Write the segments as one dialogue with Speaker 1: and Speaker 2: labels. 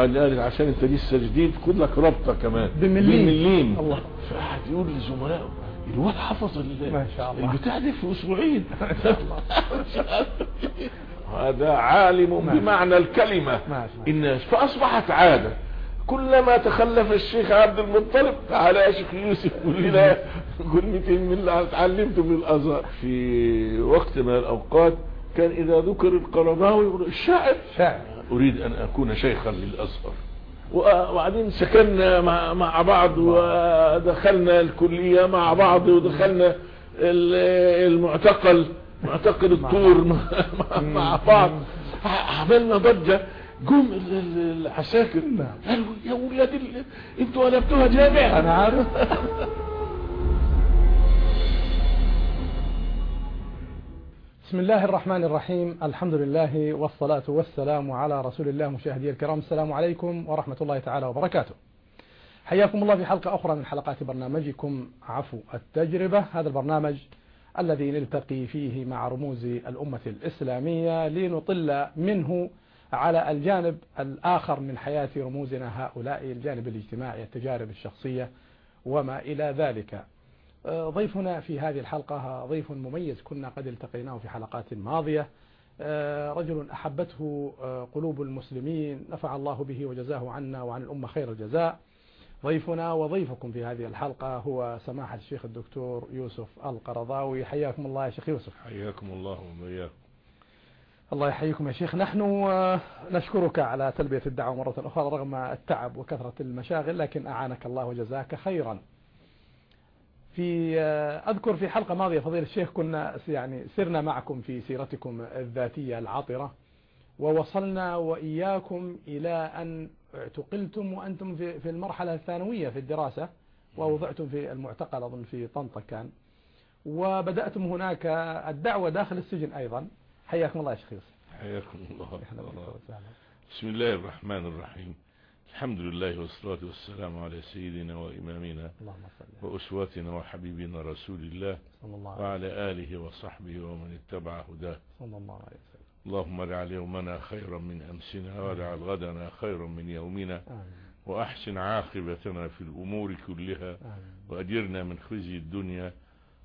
Speaker 1: قال عشان أنت لسه جديد خد لك ربطة كمان.
Speaker 2: بمليم.
Speaker 1: بمليم.
Speaker 2: الله.
Speaker 1: فقعد يقول لزملائه الواد حفظ
Speaker 2: ما شاء الله.
Speaker 1: البتاع ده في أسبوعين. هذا عالم
Speaker 2: ما شاء
Speaker 1: بمعنى
Speaker 2: شاء
Speaker 1: إن فأصبحت عادة. كلما تخلف الشيخ عبد المطلب تعالى يا شيخ يوسف قول لنا كلمتين من اللي اتعلمته من الأزهر. في وقت من الأوقات كان إذا ذكر القرضاوي يقول الشاعر.
Speaker 2: شاعر.
Speaker 1: أريد أن أكون شيخا للازهر وبعدين سكننا مع, بعض ودخلنا الكلية مع بعض ودخلنا ال- المعتقل معتقل الطور مع, بعض. عملنا ضجة. جم ال- ال- العساكر. قالوا يا ولاد أنتوا قلبتوها جامع
Speaker 2: أنا عارف. بسم الله الرحمن الرحيم. الحمد لله والصلاة والسلام على رسول الله مشاهدي الكرام. السلام عليكم ورحمة الله تعالى وبركاته. حياكم الله في حلقة أخرى من حلقات برنامجكم عفو التجربة. هذا البرنامج الذي نلتقي فيه مع رموز الأمة الإسلامية لنطل منه على الجانب الآخر من حياة رموزنا هؤلاء الجانب الاجتماعي التجارب الشخصية وما إلى ذلك. ضيفنا في هذه الحلقة ضيف مميز كنا قد التقيناه في حلقات ماضية. آه، رجل أحبته آه، قلوب المسلمين نفع الله به وجزاه عنا وعن الأمة خير الجزاء. ضيفنا وضيفكم في هذه الحلقة هو سماحة الشيخ الدكتور يوسف القرضاوي. حياكم الله يا شيخ يوسف.
Speaker 1: حياكم الله وإياكم.
Speaker 2: الله يحييكم يا شيخ. نحن آه، نشكرك على تلبية الدعوة مرة أخرى رغم التعب وكثرة المشاغل لكن أعانك الله وجزاك خيرا. في آه، أذكر في حلقة ماضية فضيلة الشيخ كنا يعني سرنا معكم في سيرتكم الذاتية العاطرة ووصلنا وإياكم إلى أن اعتقلتم وأنتم في في المرحلة الثانوية في الدراسة ووضعتم في المعتقل أظن في طنطا كان. وبدأتم هناك الدعوة داخل السجن أيضا. حياكم الله يا شيخ يوسف.
Speaker 1: حياكم الله. بسم الله الرحمن الرحيم. الحمد لله والصلاة والسلام على سيدنا وإمامنا وأسواتنا وحبيبنا رسول الله وعلى آله وصحبه ومن اتبع هداه. اللهم اجعل يومنا خيرا من أمسنا واجعل غدنا خيرا من يومنا وأحسن عاقبتنا في الأمور كلها وأجرنا من خزي الدنيا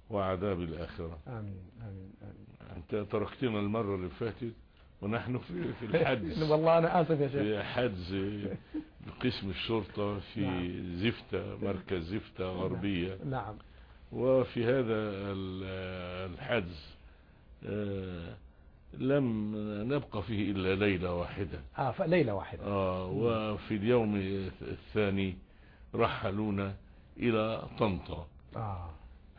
Speaker 1: وعذاب الآخرة.
Speaker 2: آمين. آمين. آمين.
Speaker 1: أنت تركتنا المرة اللي فاتت ونحن في, في الحجز.
Speaker 2: والله أنا آسف يا شيخ.
Speaker 1: في حجز قسم الشرطة في
Speaker 2: نعم.
Speaker 1: زفتة مركز زفتة غربية.
Speaker 2: نعم.
Speaker 1: وفي هذا ال- الحجز آه، لم نبقى فيه إلا ليلة واحدة.
Speaker 2: آه فليلة واحدة.
Speaker 1: آه، وفي اليوم الثاني رحلونا إلى طنطا.
Speaker 2: آه.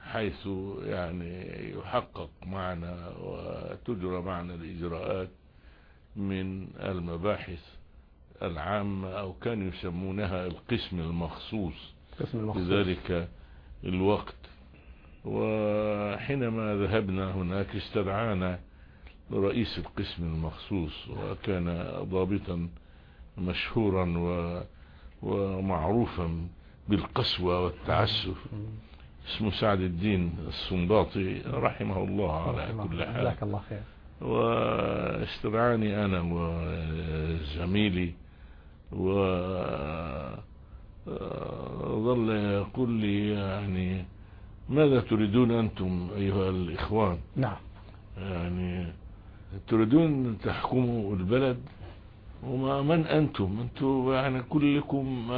Speaker 1: حيث يعني يحقق معنا وتجرى معنا الإجراءات. من المباحث العامة أو كانوا يسمونها القسم المخصوص.
Speaker 2: قسم المخصوص.
Speaker 1: ذلك الوقت. وحينما ذهبنا هناك استدعانا رئيس القسم المخصوص وكان ضابطا مشهورا و ومعروفا بالقسوة والتعسف. اسمه سعد الدين السنباطي رحمه الله على كل. حال.
Speaker 2: الله خير.
Speaker 1: واستدعاني أنا وزميلي و ظل يقول لي يعني ماذا تريدون أنتم أيها الإخوان؟
Speaker 2: نعم.
Speaker 1: يعني تريدون تحكموا البلد؟ وما من أنتم؟ أنتم يعني كلكم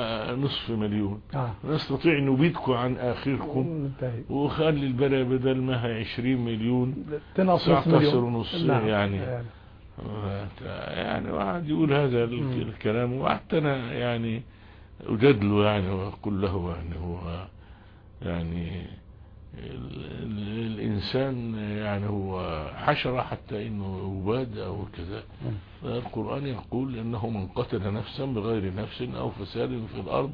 Speaker 1: نصف مليون.
Speaker 2: آه.
Speaker 1: نستطيع نبيدكم عن آخركم.
Speaker 2: منتهي
Speaker 1: وخلي البلد بدل ما هي 20 مليون
Speaker 2: تنقص نص
Speaker 1: 19
Speaker 2: مليون
Speaker 1: ونص
Speaker 2: نعم.
Speaker 1: يعني. يعني واحد يقول هذا. الكلام وحتى أنا يعني أجادله يعني وأقول له يعني هو يعني ال- ال- الإنسان يعني هو حشرة حتى إنه يباد أو كذا.
Speaker 2: مم.
Speaker 1: القرآن يقول إنه من قتل نفسا بغير نفس أو فساد في الأرض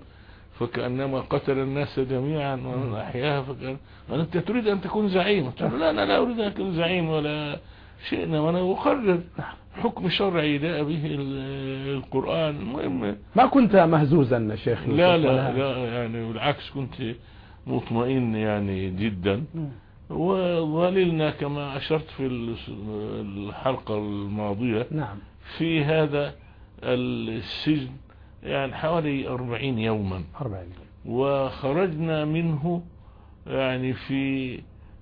Speaker 1: فكأنما قتل الناس جميعا ومن أحياها فكأن أنت تريد أن تكون زعيم؟ تقول لا أنا لا أريد أن أكون زعيم ولا شئنا وأنا أقرر حكم شرعي جاء به ال- القرآن. المهم
Speaker 2: ما كنت مهزوزا شيخ يوسف؟
Speaker 1: لا لا لا يعني بالعكس كنت مطمئن يعني جدا.
Speaker 2: مم.
Speaker 1: وظللنا كما أشرت في الحلقة الماضية.
Speaker 2: نعم.
Speaker 1: في هذا السجن يعني حوالي أربعين يوما.
Speaker 2: أربعين
Speaker 1: وخرجنا منه يعني في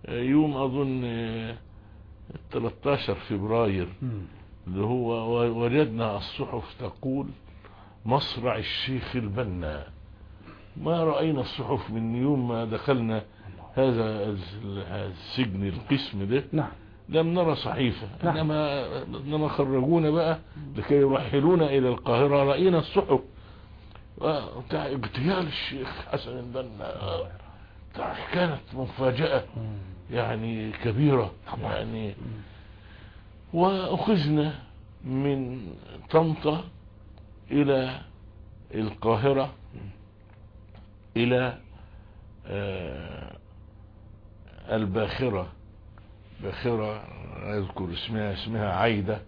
Speaker 1: يوم أظن 13 فبراير. اللي هو وجدنا الصحف تقول مصرع الشيخ البنا. ما رأينا الصحف من يوم ما دخلنا هذا السجن القسم ده
Speaker 2: نعم.
Speaker 1: لم نرى صحيفة.
Speaker 2: نعم.
Speaker 1: إنما, إنما خرجونا بقى لكي يرحلونا إلى القاهرة. رأينا الصحف. اغتيال الشيخ حسن البنا كانت مفاجأة. يعني كبيرة يعني. وأخذنا من طنطا إلى القاهرة. إلى آه، الباخرة. باخرة أذكر اسمها اسمها عايدة.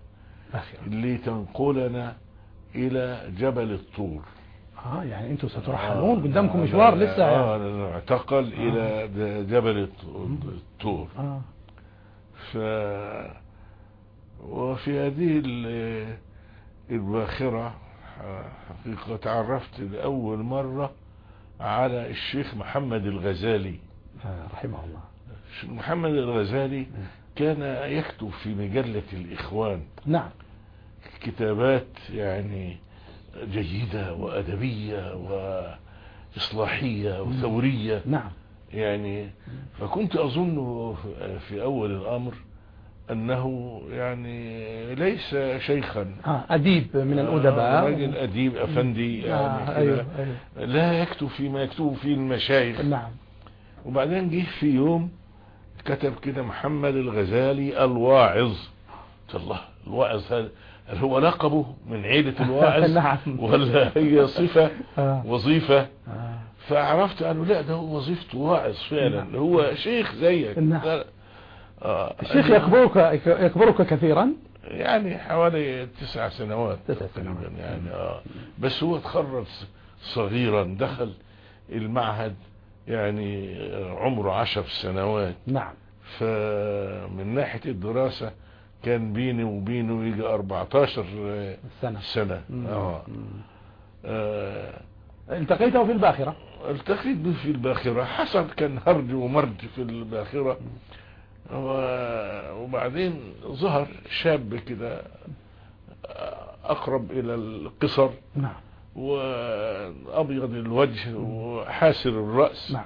Speaker 1: اللي تنقلنا إلى جبل الطور.
Speaker 2: آه يعني أنتم سترحلون
Speaker 1: آه،
Speaker 2: قدامكم
Speaker 1: آه،
Speaker 2: مشوار لسه
Speaker 1: آه
Speaker 2: يعني.
Speaker 1: نعتقل إلى د- جبل الط- الطور.
Speaker 2: آه.
Speaker 1: ف وفي هذه ال- الباخرة حقيقة تعرفت لأول مرة على الشيخ محمد الغزالي.
Speaker 2: آه، رحمه الله.
Speaker 1: الشيخ محمد الغزالي كان يكتب في مجلة الإخوان
Speaker 2: نعم.
Speaker 1: كتابات يعني جيدة وأدبية وإصلاحية وثورية.
Speaker 2: نعم.
Speaker 1: يعني فكنت أظن في أول الأمر أنه يعني ليس شيخا.
Speaker 2: آه أديب من
Speaker 1: آه،
Speaker 2: الأدباء
Speaker 1: راجل أديب أفندي يعني
Speaker 2: آه
Speaker 1: كده.
Speaker 2: أيوه. أيوه
Speaker 1: لا يكتب فيما يكتب فيه المشايخ.
Speaker 2: نعم.
Speaker 1: وبعدين جه في يوم كتب كده محمد الغزالي الواعظ. الله الواعظ هذا هل هو لقبه من عيلة الواعظ؟
Speaker 2: نعم.
Speaker 1: ولا هي صفة؟
Speaker 2: آه.
Speaker 1: وظيفة.
Speaker 2: آه.
Speaker 1: فعرفت أنه لا ده هو وظيفته واعظ فعلا.
Speaker 2: نعم.
Speaker 1: هو شيخ زيك.
Speaker 2: نعم.
Speaker 1: آه
Speaker 2: الشيخ يكبرك يكبرك كثيرا؟
Speaker 1: يعني حوالي تسع سنوات
Speaker 2: تسع سنوات.
Speaker 1: يعني آه. بس هو اتخرج صغيرا دخل المعهد يعني عمره عشر سنوات.
Speaker 2: نعم.
Speaker 1: فمن ناحية الدراسة كان بيني وبينه يجي 14
Speaker 2: سنة.
Speaker 1: سنة.
Speaker 2: مم. آه.
Speaker 1: آه،
Speaker 2: التقيته في الباخرة؟
Speaker 1: التقيت به في الباخرة. حصل كان هرج ومرج في الباخرة. وبعدين ظهر شاب كده أقرب إلى القصر
Speaker 2: نعم.
Speaker 1: وأبيض الوجه وحاسر الرأس.
Speaker 2: نعم.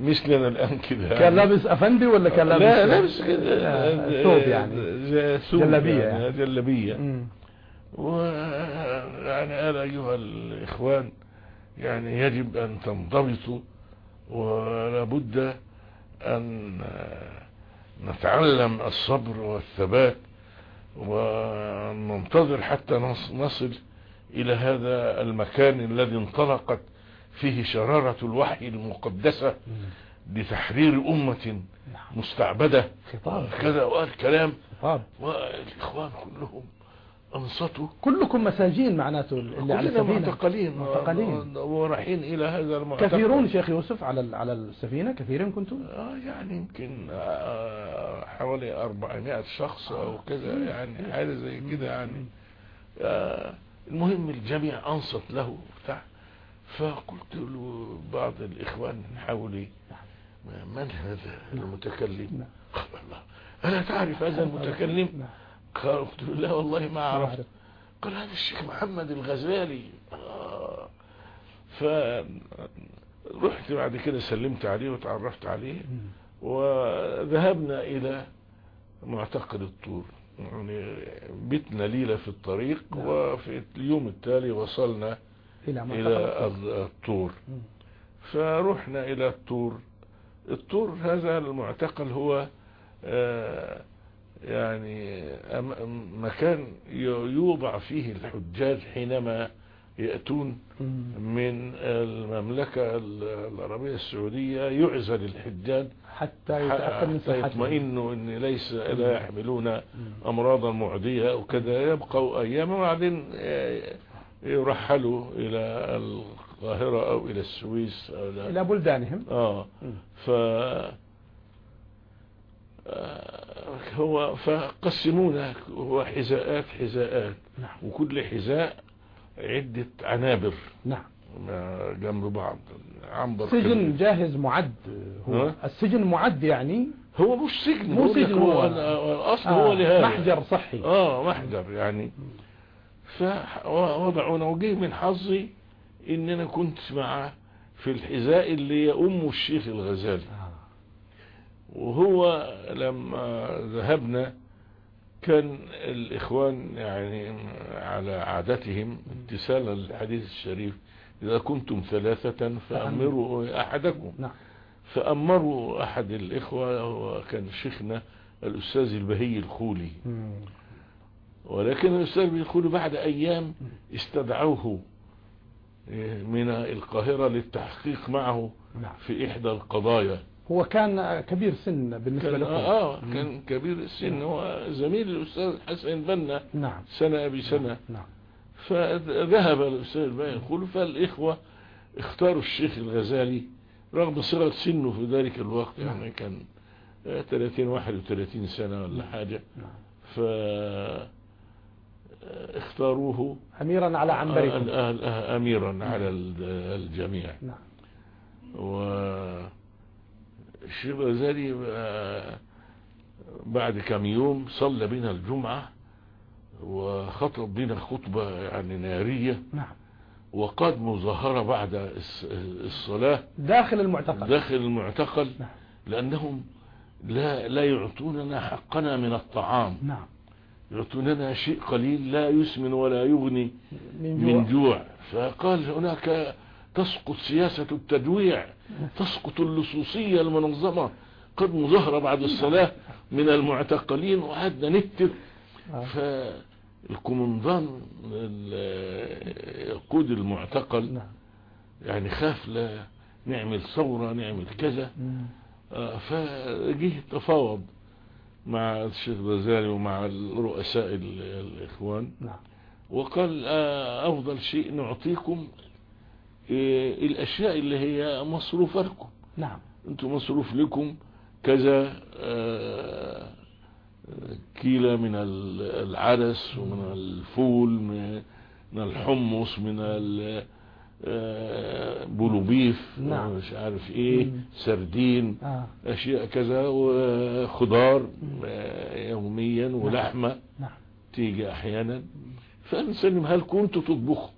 Speaker 1: مثلنا الآن كده
Speaker 2: كان لابس أفندي ولا كان لابس
Speaker 1: لا لابس كده.
Speaker 2: آه، ثوب يعني.
Speaker 1: ج- ثوب
Speaker 2: جلابية
Speaker 1: يعني.
Speaker 2: يعني.
Speaker 1: جلابية.
Speaker 2: مم.
Speaker 1: ويعني قال أيها الإخوان يعني يجب أن تنضبطوا ولابد أن نتعلم الصبر والثبات وننتظر حتى نص- نصل إلى هذا المكان الذي انطلقت فيه شرارة الوحي المقدسة لتحرير أمة مستعبدة.
Speaker 2: خطاب.
Speaker 1: كذا وقال كلام والإخوان كلهم. أنصتوا؟
Speaker 2: كلكم مساجين معناته اللي على
Speaker 1: كلنا
Speaker 2: السفينة.
Speaker 1: معتقلين.
Speaker 2: معتقلين.
Speaker 1: ورايحين إلى هذا المعتقل.
Speaker 2: كثيرون شيخ يوسف على على السفينة؟ كثيرين كنتم؟
Speaker 1: آه يعني يمكن آه حوالي 400 شخص أو كذا يعني حاجة زي كده يعني. آه المهم الجميع أنصت له بتاع فقلت له بعض الإخوان حولي من هذا المتكلم؟
Speaker 2: نعم.
Speaker 1: الله. ألا تعرف هذا المتكلم؟
Speaker 2: نعم.
Speaker 1: قلت له لا والله ما عرفت
Speaker 2: أعرف.
Speaker 1: قال هذا الشيخ محمد الغزالي آه. فرحت بعد كده سلمت عليه وتعرفت عليه. وذهبنا إلى معتقل الطور يعني بتنا ليلة في الطريق
Speaker 2: نعم.
Speaker 1: وفي اليوم التالي وصلنا
Speaker 2: تقدم.
Speaker 1: الطور
Speaker 2: مم.
Speaker 1: فرحنا إلى الطور الطور هذا المعتقل هو آه، يعني مكان يوضع فيه الحجاج حينما يأتون. من المملكة العربية السعودية يعزل الحجاج
Speaker 2: حتى يتأكد من
Speaker 1: حتى
Speaker 2: صحتهم.
Speaker 1: يطمئنوا إن ليس لا يحملون امراضا معدية أو كذا. يبقوا أياما وبعدين آه، يرحلوا إلى القاهرة أو إلى السويس إلى
Speaker 2: إلى بلدانهم. آه.
Speaker 1: ف هو فقسمونا هو حذاءات حذاءات.
Speaker 2: نعم.
Speaker 1: وكل حذاء عدة عنابر.
Speaker 2: نعم.
Speaker 1: جنب بعض. عنبر
Speaker 2: سجن
Speaker 1: كبير.
Speaker 2: جاهز معد هو؟ السجن معد يعني؟
Speaker 1: هو مش سجن
Speaker 2: مو سجن
Speaker 1: هو
Speaker 2: هو.
Speaker 1: الأصل
Speaker 2: آه،
Speaker 1: هو لهذا.
Speaker 2: محجر صحي.
Speaker 1: آه محجر يعني. فوضعونا وجه من حظي ان أنا كنت مع في الحذاء اللي يؤم الشيخ الغزالي. وهو لما ذهبنا كان الإخوان يعني على عادتهم امتثالا للحديث الشريف إذا كنتم ثلاثة فأمروا أحدكم.
Speaker 2: نعم.
Speaker 1: فأمروا أحد الإخوة وكان شيخنا الأستاذ البهي الخولي. ولكن الأستاذ البهي الخولي بعد أيام استدعوه من القاهرة للتحقيق معه
Speaker 2: نعم.
Speaker 1: في إحدى القضايا.
Speaker 2: هو كان كبير سن بالنسبة
Speaker 1: كان
Speaker 2: لكم.
Speaker 1: آه كان كبير السن. هو زميل الأستاذ حسن بنا
Speaker 2: نعم.
Speaker 1: سنة بسنة
Speaker 2: نعم.
Speaker 1: فذهب الأستاذ الباقي يقول فالإخوة اختاروا الشيخ الغزالي رغم صغر سنه في ذلك الوقت
Speaker 2: نعم.
Speaker 1: يعني كان آه، 30 31 سنة ولا حاجة.
Speaker 2: نعم.
Speaker 1: ف آه، اختاروه.
Speaker 2: أميرا على عنبركم.
Speaker 1: آه، آه، أميرا على ال- الجميع.
Speaker 2: نعم.
Speaker 1: والشيخ الغزالي آه، بعد كم يوم صلى بنا الجمعة وخطب بنا خطبة يعني نارية.
Speaker 2: نعم.
Speaker 1: وقاد مظاهرة بعد الصلاة.
Speaker 2: داخل المعتقل.
Speaker 1: داخل المعتقل.
Speaker 2: نعم.
Speaker 1: لأنهم لا لا يعطوننا حقنا من الطعام.
Speaker 2: نعم.
Speaker 1: يعطوننا شيء قليل لا يسمن ولا يغني
Speaker 2: من
Speaker 1: من
Speaker 2: جوع.
Speaker 1: جوع. فقال هناك تسقط سياسة التجويع تسقط اللصوصية المنظمة. قد مظاهرة بعد الصلاة من المعتقلين وقعدنا نكتب.
Speaker 2: آه.
Speaker 1: فالكومندان ال- يقود المعتقل
Speaker 2: نعم.
Speaker 1: يعني خاف لا نعمل ثورة نعمل كذا. آه، فجه تفاوض مع الشيخ غزالي ومع الرؤساء ال- الإخوان.
Speaker 2: نعم.
Speaker 1: وقال آه، أفضل شيء نعطيكم الأشياء اللي هي مصروفة لكم.
Speaker 2: نعم.
Speaker 1: أنتم مصروف لكم كذا آه، كيلة من ال- العدس ومن الفول من الحمص من آه، بولوبيف
Speaker 2: نعم.
Speaker 1: مش عارف إيه
Speaker 2: مم.
Speaker 1: سردين
Speaker 2: آه.
Speaker 1: أشياء كذا وخضار آه، يوميا ولحمة
Speaker 2: نعم.
Speaker 1: تيجي أحيانا. فنسلمها لكم أنتوا تطبخوا؟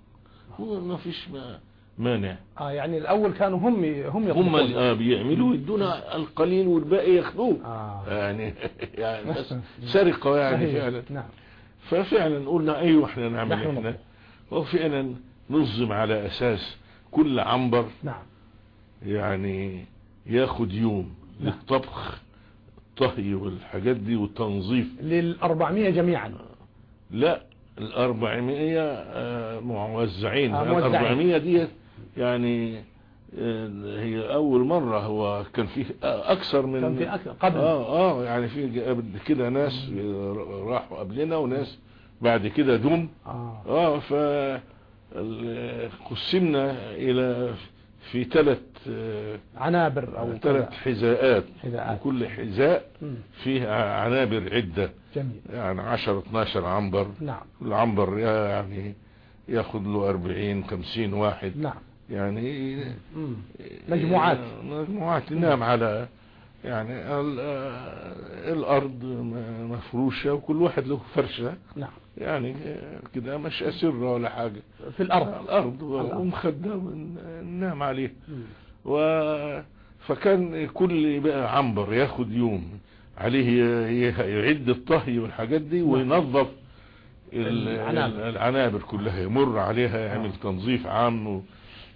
Speaker 1: هو ما فيش ما مانع
Speaker 2: آه يعني الأول كانوا هم هم
Speaker 1: هم آه بيعملوا يدونا القليل والباقي ياخذوه
Speaker 2: آه.
Speaker 1: يعني يعني بس سرقة يعني
Speaker 2: صحيح.
Speaker 1: فعلا.
Speaker 2: نعم.
Speaker 1: ففعلا قلنا أيوه إحنا نعمل
Speaker 2: نحن إحنا.
Speaker 1: وفعلا ننظم على أساس كل عنبر
Speaker 2: نعم.
Speaker 1: يعني ياخد يوم
Speaker 2: نعم.
Speaker 1: للطبخ طهي والحاجات دي والتنظيف.
Speaker 2: للأربعمية جميعا.
Speaker 1: لا الأربعمية آه، موزعين.
Speaker 2: آه، موزعين.
Speaker 1: الأربعمية دي يعني آه، هي أول مرة هو كان فيه آه، أكثر من
Speaker 2: كان في أكثر قبل.
Speaker 1: آه آه يعني في قبل كده ناس آه، راحوا قبلنا وناس بعد كده دم
Speaker 2: آه.
Speaker 1: آه ف قسمنا إلى في ثلاث
Speaker 2: عنابر أو
Speaker 1: ثلاث. حذاءات. وكل حذاء
Speaker 2: مم.
Speaker 1: فيها عنابر عدة.
Speaker 2: جميل.
Speaker 1: يعني 10 12 عنبر.
Speaker 2: نعم.
Speaker 1: العنبر يعني ياخد له 40 50 واحد.
Speaker 2: نعم.
Speaker 1: يعني.
Speaker 2: مجموعات.
Speaker 1: مجموعات ننام على يعني ال- الأرض مفروشة وكل واحد له فرشة
Speaker 2: نعم
Speaker 1: يعني كده مش أسرة ولا حاجة
Speaker 2: في الأرض الأرض.
Speaker 1: ومخدة وننام عليه. و فكان كل بقى عنبر ياخد يوم عليه يعد الطهي والحاجات دي وينظف ال-
Speaker 2: العنابر.
Speaker 1: العنابر كلها يمر عليها يعمل تنظيف عام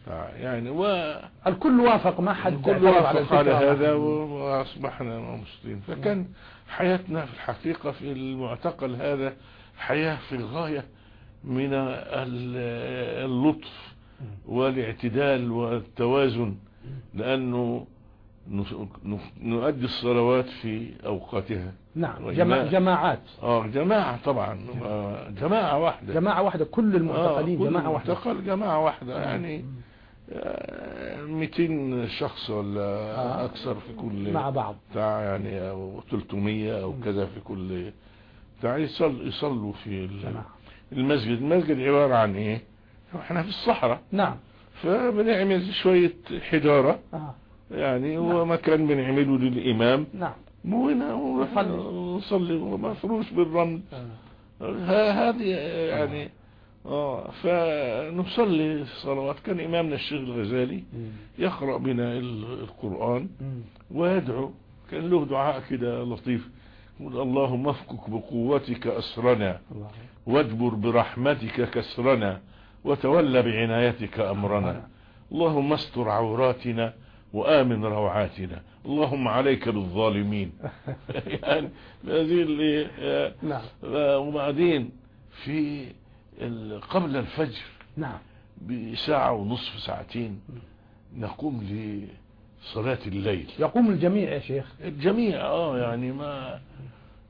Speaker 1: يعني والكل
Speaker 2: الكل وافق ما حد على
Speaker 1: وافق على. هذا وأصبحنا مسلمين. فكان حياتنا في الحقيقة في المعتقل هذا حياة في الغاية من ال- اللطف والاعتدال والتوازن لأنه نؤدي الصلوات في أوقاتها.
Speaker 2: نعم. جماعة جماعات.
Speaker 1: آه جماعة طبعا. آه، جماعة واحدة.
Speaker 2: جماعة واحدة كل المعتقلين
Speaker 1: آه، كل
Speaker 2: جماعة واحدة.
Speaker 1: معتقل جماعة واحدة. يعني آه، 200 شخص ولا
Speaker 2: آه.
Speaker 1: أكثر في كل
Speaker 2: مع بعض.
Speaker 1: بتاع يعني أو 300 أو كذا في كل بتاع. يصل يصلوا في المسجد. المسجد عبارة عن إيه؟ إحنا في الصحراء.
Speaker 2: نعم.
Speaker 1: فبنعمل شوية حجارة.
Speaker 2: آه.
Speaker 1: يعني هو مكان بنعمله للإمام.
Speaker 2: نعم.
Speaker 1: وهنا
Speaker 2: نصلي.
Speaker 1: نصلي. ومفروش بالرمل. ه- هذه يعني آه فنصلي صلوات. كان إمامنا الشيخ الغزالي يقرأ بنا ال- القرآن. ويدعو. كان له دعاء كده لطيف. يقول اللهم افكك بقوتك أسرنا واجبر برحمتك كسرنا وتولى بعنايتك أمرنا. اللهم استر عوراتنا وآمن روعاتنا. اللهم عليك بالظالمين. يعني هذه اللي آه،
Speaker 2: نعم.
Speaker 1: آه، وبعدين في قبل الفجر.
Speaker 2: نعم.
Speaker 1: بساعة ونصف ساعتين نقوم لصلاة الليل.
Speaker 2: يقوم الجميع يا شيخ.
Speaker 1: الجميع آه يعني ما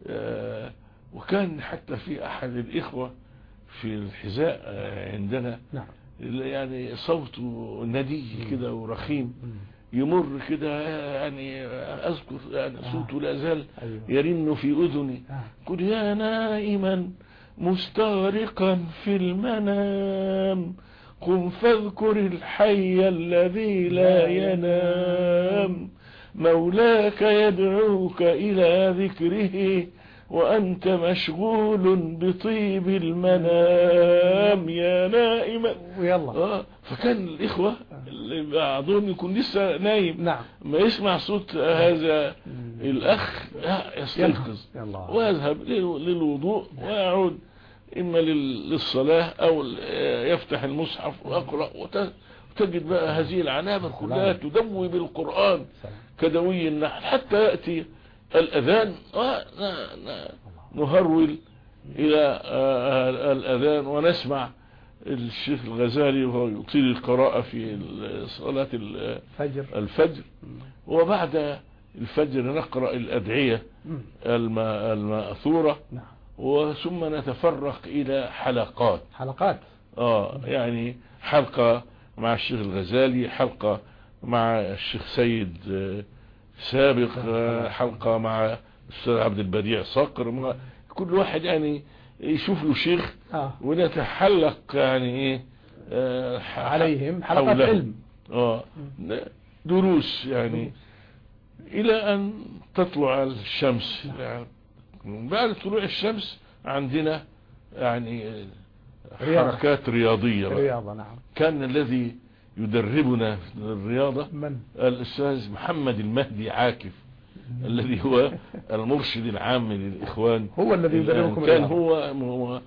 Speaker 1: آه وكان حتى في أحد الإخوة في الحذاء آه عندنا
Speaker 2: نعم.
Speaker 1: يعني صوته ندي كده ورخيم يمر كده يعني أذكر يعني صوته لا زال
Speaker 2: أيوة.
Speaker 1: يرن في أذني.
Speaker 2: آه.
Speaker 1: قل يا نائما مستغرقا في المنام. قم فاذكر الحي الذي لا ينام. مولاك يدعوك إلى ذكره وأنت مشغول بطيب المنام. يا نائما
Speaker 2: ويلا
Speaker 1: آه فكان الإخوة بعضهم يكون لسه نايم.
Speaker 2: نعم.
Speaker 1: ما يسمع صوت هذا الأخ. آه، يستيقظ ويذهب لل- للوضوء ويعود. إما لل- للصلاة أو يفتح المصحف ويقرأ وت- وتجد بقى هذه العنابر كلها تدوي بالقرآن. كدوي النحل. حتى يأتي الأذان. ون- ن- نهرول إلى آه، الأذان ونسمع الشيخ الغزالي وهو يطيل القراءة في صلاة ال-
Speaker 2: فجر.
Speaker 1: الفجر. وبعد الفجر نقرأ الأدعية المأثورة.
Speaker 2: نعم.
Speaker 1: وثم نتفرق إلى حلقات.
Speaker 2: حلقات.
Speaker 1: آه يعني حلقة مع الشيخ الغزالي حلقة مع الشيخ سيد آه، سابق آه، حلقة مع الأستاذ عبد البديع صقر. كل واحد يعني يشوف له شيخ
Speaker 2: آه.
Speaker 1: ونتحلق يعني إيه آه،
Speaker 2: عليهم حلقات. علم.
Speaker 1: آه. دروس يعني. إلى أن تطلع الشمس. يعني بعد طلوع الشمس عندنا يعني
Speaker 2: رياضة.
Speaker 1: حركات رياضية بقى.
Speaker 2: رياضة نعم.
Speaker 1: كان الذي يدربنا في الرياضة
Speaker 2: من؟
Speaker 1: الأستاذ محمد المهدي عاكف. الذي هو المرشد العام للإخوان
Speaker 2: هو الذي. يدربكم
Speaker 1: كان. هو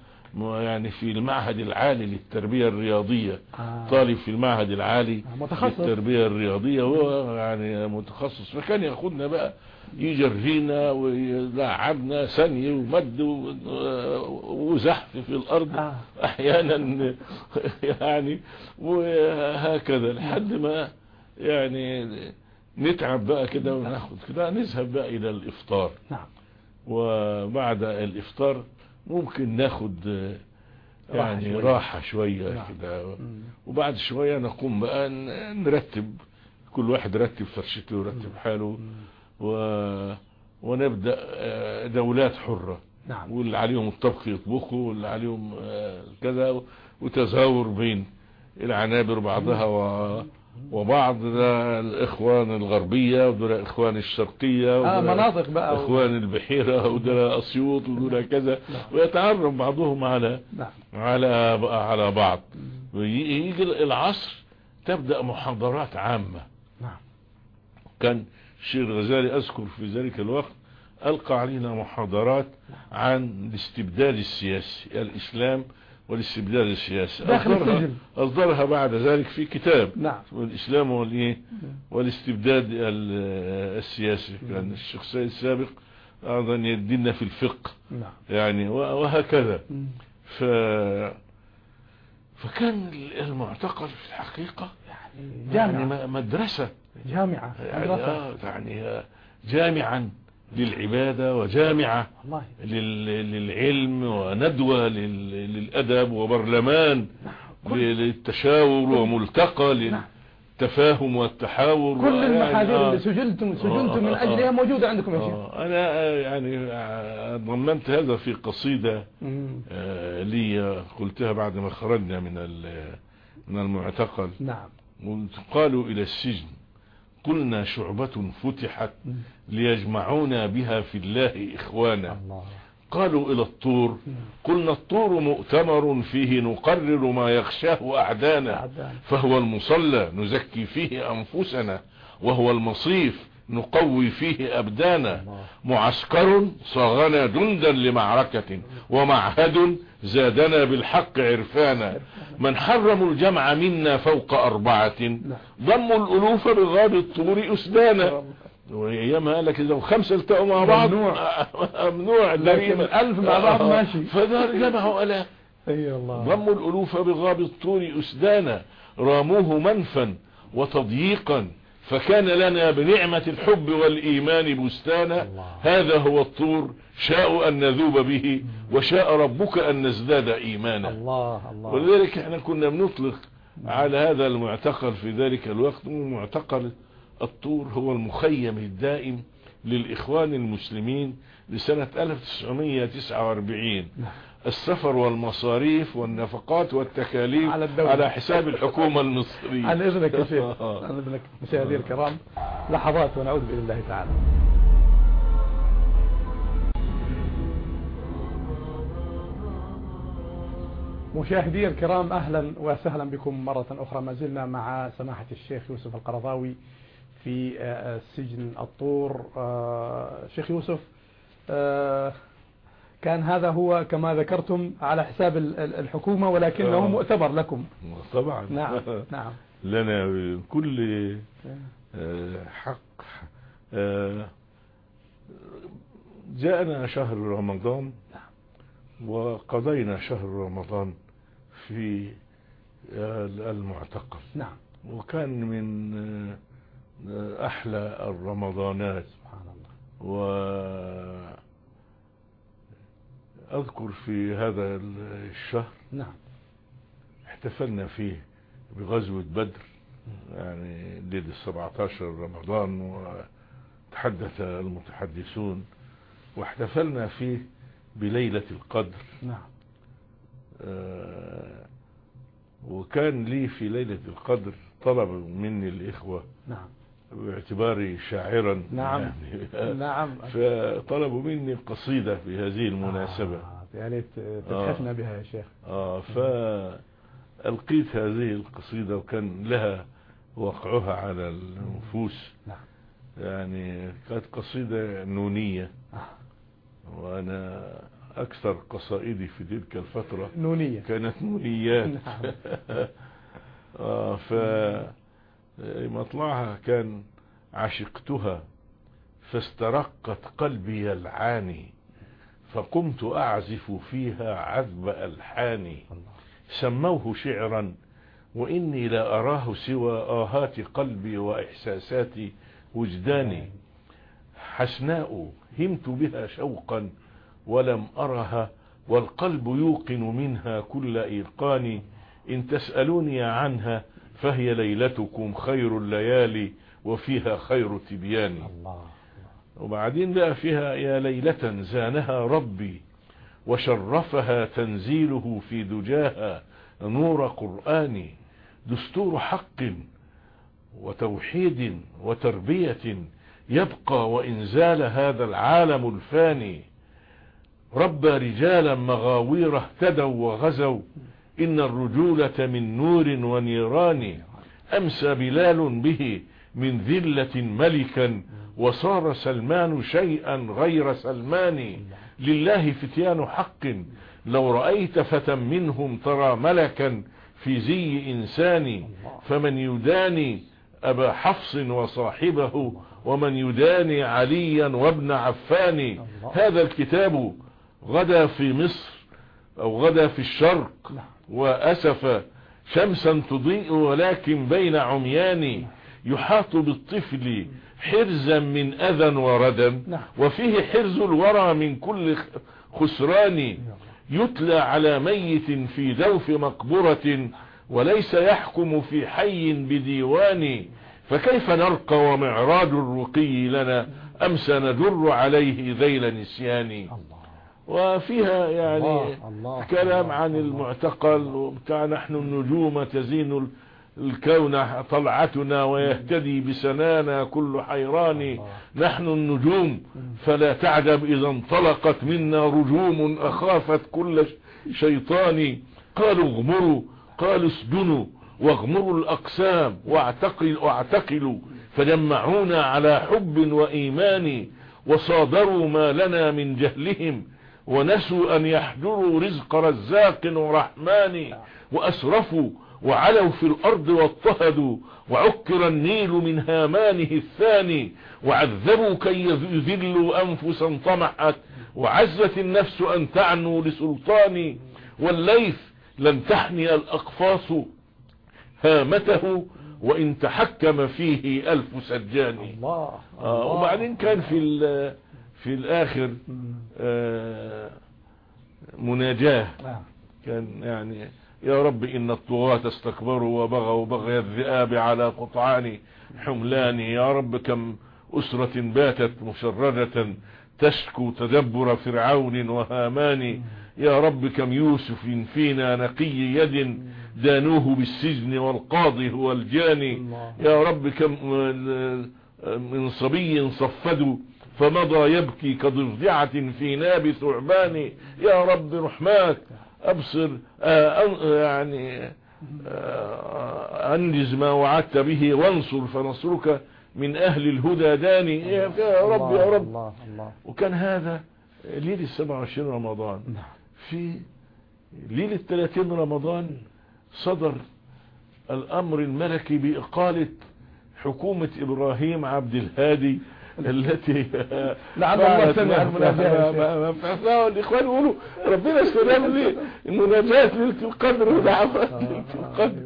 Speaker 1: يعني في المعهد العالي للتربية الرياضية
Speaker 2: آه.
Speaker 1: طالب في المعهد العالي
Speaker 2: آه، متخصص.
Speaker 1: للتربية الرياضية هو يعني متخصص فكان ياخدنا بقى يجرينا ويلعبنا ثانية ومد وزحف في الأرض
Speaker 2: آه.
Speaker 1: أحيانا يعني وهكذا لحد ما يعني نتعب بقى كده وناخد كده نذهب بقى إلى الإفطار.
Speaker 2: نعم.
Speaker 1: وبعد الإفطار ممكن ناخد
Speaker 2: راحة
Speaker 1: يعني. راحة شوية
Speaker 2: نعم.
Speaker 1: كده. وبعد شوية نقوم بقى نرتب كل واحد يرتب فرشته ويرتب حاله. و... ونبدأ آه، دولات حرة.
Speaker 2: نعم.
Speaker 1: واللي عليهم الطبخ يطبخوا واللي عليهم آه، كذا وتزاور بين العنابر بعضها و... وبعض ده الإخوان الغربية ودول الإخوان الشرقية
Speaker 2: آه
Speaker 1: ودول
Speaker 2: مناطق بقى.
Speaker 1: إخوان البحيرة ودول أسيوط ودول كذا.
Speaker 2: نعم.
Speaker 1: ويتعرف بعضهم على
Speaker 2: نعم.
Speaker 1: على على بعض. ويجي العصر تبدأ محاضرات عامة.
Speaker 2: نعم.
Speaker 1: كان الشيخ الغزالي أذكر في ذلك الوقت ألقى علينا محاضرات عن الاستبداد السياسي الإسلام والاستبداد السياسي
Speaker 2: داخل
Speaker 1: أصدرها. أصدرها بعد ذلك في كتاب.
Speaker 2: نعم.
Speaker 1: والإسلام والإيه؟ والاستبداد ال- السياسي. كان الشيخ سيد السابق أيضا يدينا في الفقه.
Speaker 2: نعم.
Speaker 1: يعني وهكذا. ف فكان المعتقل في الحقيقة
Speaker 2: يعني
Speaker 1: يعني
Speaker 2: جامعة.
Speaker 1: مدرسة.
Speaker 2: جامعة.
Speaker 1: يعني, آه يعني جامعا. للعبادة وجامعة للعلم وندوة لل- للأدب وبرلمان ل- للتشاور وملتقى
Speaker 2: نعم.
Speaker 1: للتفاهم والتحاور
Speaker 2: كل المحاذير
Speaker 1: آه.
Speaker 2: اللي سجلتم سجلتم من
Speaker 1: آه، آه،
Speaker 2: أجلها
Speaker 1: آه.
Speaker 2: موجودة عندكم يا شيخ.
Speaker 1: آه. أنا آه، يعني آه، ضمنت هذا في قصيدة. آه، لي قلتها بعد ما خرجنا من من المعتقل.
Speaker 2: نعم.
Speaker 1: قالوا إلى السجن. قلنا شعبة فتحت ليجمعونا بها في الله إخوانا. قالوا إلى الطور. قلنا الطور مؤتمر فيه نقرر ما يخشاه أعدانا. فهو المصلى نزكي فيه أنفسنا. وهو المصيف نقوي فيه أبدانا. معسكر صاغنا جندا لمعركة ومعهد زادنا بالحق عرفانا. من حرموا الجمع منا فوق أربعة. ضموا الألوف بغاب الطور أسدانا. وأيامها قال لك لو خمسة التقوا مع بعض.
Speaker 2: ممنوع.
Speaker 1: ممنوع.
Speaker 2: لكن الألف مع بعض
Speaker 1: آه.
Speaker 2: ماشي.
Speaker 1: فدار جمعوا ألاف
Speaker 2: أي الله.
Speaker 1: ضموا الألوف بغاب الطور أسدانا. راموه منفا وتضييقا. فكان لنا بنعمة الحب والإيمان بستانا. هذا هو الطور. شاء أن نذوب به وشاء ربك أن نزداد إيمانا.
Speaker 2: الله الله.
Speaker 1: ولذلك إحنا كنا بنطلق على هذا المعتقل في ذلك الوقت معتقل الطور هو المخيم الدائم للإخوان المسلمين لسنة 1949 السفر والمصاريف والنفقات والتكاليف
Speaker 2: على الدولة.
Speaker 1: على حساب الحكومة المصرية.
Speaker 2: عن إذنك يا شيخ.
Speaker 1: آه.
Speaker 2: عن إذنك مشاهدي الكرام. لحظات ونعود بإذن الله تعالى. مشاهدي الكرام أهلا وسهلا بكم مرة أخرى. ما زلنا مع سماحة الشيخ يوسف القرضاوي في آه، سجن الطور. آه، شيخ يوسف آه، كان هذا هو كما ذكرتم على حساب ال- ال- الحكومة ولكنه
Speaker 1: آه.
Speaker 2: مؤتبر لكم.
Speaker 1: طبعا.
Speaker 2: نعم نعم.
Speaker 1: لنا كل آه، حق آه، جاءنا شهر رمضان وقضينا شهر رمضان في المعتقل.
Speaker 2: نعم.
Speaker 1: وكان من أحلى الرمضانات.
Speaker 2: سبحان الله.
Speaker 1: وأذكر في هذا الشهر
Speaker 2: نعم.
Speaker 1: احتفلنا فيه بغزوة بدر يعني ليلة 17 رمضان وتحدث المتحدثون واحتفلنا فيه بليلة القدر.
Speaker 2: نعم.
Speaker 1: آه، وكان لي في ليلة القدر طلب مني الإخوة
Speaker 2: نعم.
Speaker 1: باعتباري شاعرا.
Speaker 2: نعم.
Speaker 1: يعني
Speaker 2: نعم.
Speaker 1: فطلبوا مني قصيدة في هذه المناسبة.
Speaker 2: آه، يا ريت تتحفنا بها يا شيخ.
Speaker 1: آه فألقيت هذه القصيدة وكان لها وقعها على النفوس.
Speaker 2: نعم.
Speaker 1: يعني كانت قصيدة نونية.
Speaker 2: آه.
Speaker 1: وأنا أكثر قصائدي في تلك الفترة
Speaker 2: نونية.
Speaker 1: كانت نونيات.
Speaker 2: نعم.
Speaker 1: آه ف مطلعها كان عشقتها فاسترقت قلبي يلعاني فقمت أعزف فيها عذب ألحاني. سموه شعرا وإني لا أراه سوى آهات قلبي وإحساسات وجداني. حسناء همت بها شوقا ولم أرها والقلب يوقن منها كل إيقان. إن تسألوني عنها فهي ليلتكم خير الليالي وفيها خير تبيان.
Speaker 2: الله
Speaker 1: وبعدين بقى فيها يا ليلة زانها ربي وشرفها تنزيله في دجاها نور قرآن دستور حق وتوحيد وتربية يبقى وإن زال هذا العالم الفاني. ربى رجالا مغاوير اهتدوا وغزوا إن الرجولة من نور ونيران أمسى بلال به من ذلة ملكا وصار سلمان شيئا غير سلمان. لله فتيان حق. لو رأيت فتى منهم ترى ملكا في زي إنسان فمن يداني أبا حفص وصاحبه ومن يداني عليا وابن عفان. هذا الكتاب غدا في مصر أو غدا في الشرق. وأسف شمسا تضيء ولكن بين عميان يحاط بالطفل حرزا من أذى وردم.
Speaker 2: نعم.
Speaker 1: وفيه حرز الورى من كل خسران يتلى على ميت في دوف مقبرة وليس يحكم في حي بديوان. فكيف نرقى ومعراج الرقي لنا أمس ندر عليه ذيل نسيان؟
Speaker 2: الله.
Speaker 1: وفيها يعني
Speaker 2: الله الله
Speaker 1: كلام
Speaker 2: الله
Speaker 1: عن. المعتقل وبتاع نحن النجوم تزين ال- الكون طلعتنا ويهتدي بسنانا كل حيران. نحن النجوم فلا تعجب إذا انطلقت منا رجوم أخافت كل شيطان قالوا اغمروا قالوا اسجنوا واغمروا الأقسام واعتقل واعتقلوا فجمعونا على حب وإيمان وصادروا ما لنا من جهلهم ونسوا أن يحجروا رزق رزاق ورحمن وأسرفوا وعلوا في الأرض واضطهدوا وعكر النيل من هامانه الثاني وعذبوا كي يذلوا أنفسا طمحت وعزت النفس أن تعنوا لسلطان والليث لن تحني الأقفاص هامته وإن تحكم فيه ألف سجان
Speaker 2: الله
Speaker 1: آه
Speaker 2: الله.
Speaker 1: وبعدين كان في في الآخر. آه مناجاة.
Speaker 2: نعم.
Speaker 1: كان يعني يا رب إن الطغاة استكبروا وبغوا بغي الذئاب على قطعان حملان. يا رب كم أسرة باتت مشردة تشكو تدبر فرعون وهامان. يا رب كم يوسف فينا نقي يد دانوه بالسجن والقاضي هو الجاني. يا رب كم من صبي صفدوا فمضى يبكي كضفدعة في ناب ثعبان. يا رب رحماك. أبصر آه أن- يعني آه أنجز ما وعدت به وانصر فنصرك من أهل الهدى. داني يا رب يا رب. وكان هذا ليلة 27 رمضان.
Speaker 2: نعم.
Speaker 1: في ليلة 30 رمضان صدر الأمر الملكي بإقالة حكومة إبراهيم عبد الهادي التي
Speaker 2: لعل الله سمع المناجاة
Speaker 1: والإخوان يقولوا ربنا استجاب لي. المناجاة ليلة القدر ودعوات ليلة القدر.